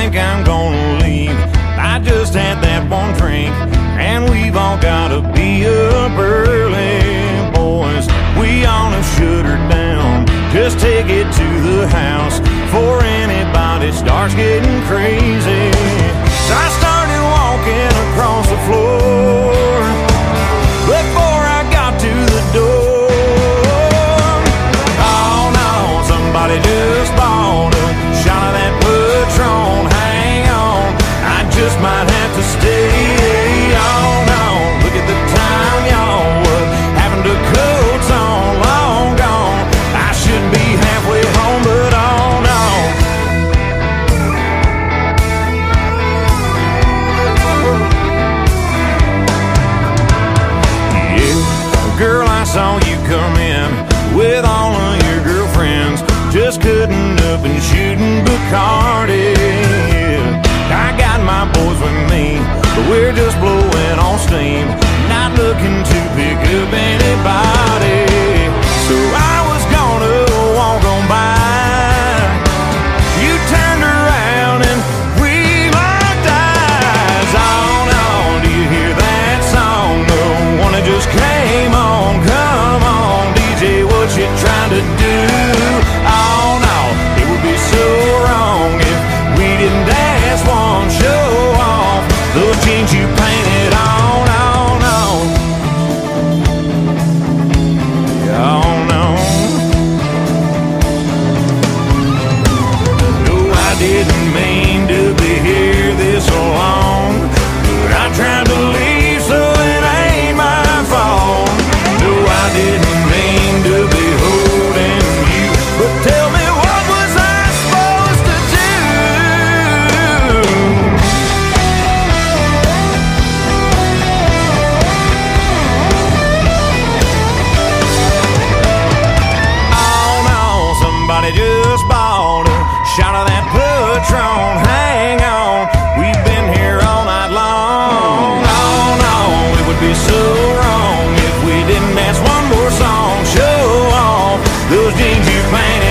think I'm gonna leave. I just had that one drink, and we've all gotta be up early, boys. We all have shut her down. Just take it to the house before anybody starts getting crazy. So saw you come in with all of your girlfriends, just cutting up and shooting Bacardi. I got my boys with me, but we're just so wrong if we didn't dance one more song. Show off those jeans you planted.